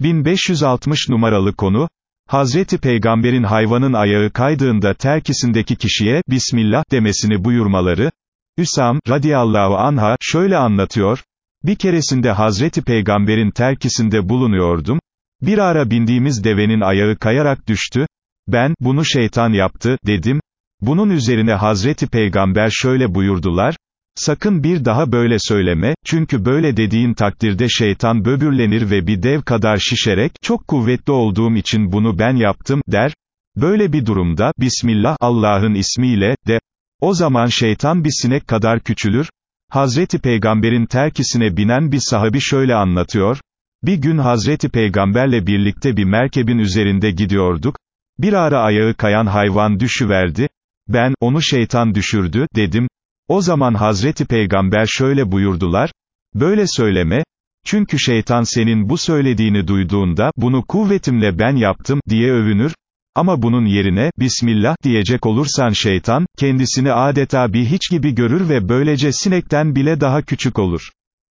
1560 numaralı konu, Hazreti Peygamber'in hayvanın ayağı kaydığında terkisindeki kişiye, Bismillah, demesini buyurmaları, Üsam, radiyallahu anha, şöyle anlatıyor, bir keresinde Hazreti Peygamber'in terkisinde bulunuyordum, bir ara bindiğimiz devenin ayağı kayarak düştü, ben, bunu şeytan yaptı, dedim, bunun üzerine Hazreti Peygamber şöyle buyurdular, Sakın bir daha böyle söyleme, çünkü böyle dediğin takdirde şeytan böbürlenir ve bir dev kadar şişerek, çok kuvvetli olduğum için bunu ben yaptım, der. Böyle bir durumda, Bismillah, Allah'ın ismiyle, de. O zaman şeytan bir sinek kadar küçülür. Hazreti Peygamber'in terkisine binen bir sahabi şöyle anlatıyor. Bir gün Hazreti Peygamberle birlikte bir merkebin üzerinde gidiyorduk. Bir ara ayağı kayan hayvan düşüverdi. Ben, onu şeytan düşürdü, dedim. O zaman Hazreti Peygamber şöyle buyurdular, böyle söyleme, çünkü şeytan senin bu söylediğini duyduğunda, bunu kuvvetimle ben yaptım, diye övünür, ama bunun yerine, Bismillah, diyecek olursan şeytan, kendisini adeta bir hiç gibi görür ve böylece sinekten bile daha küçük olur.